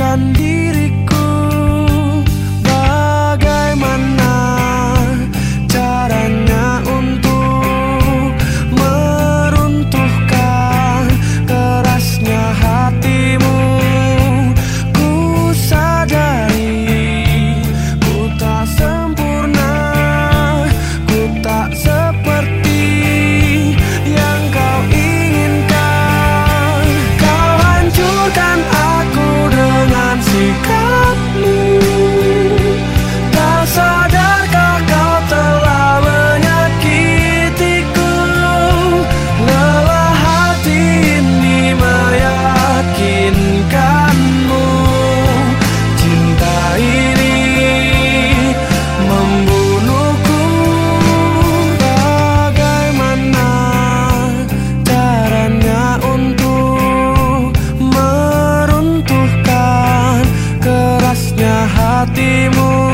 山地 hatimu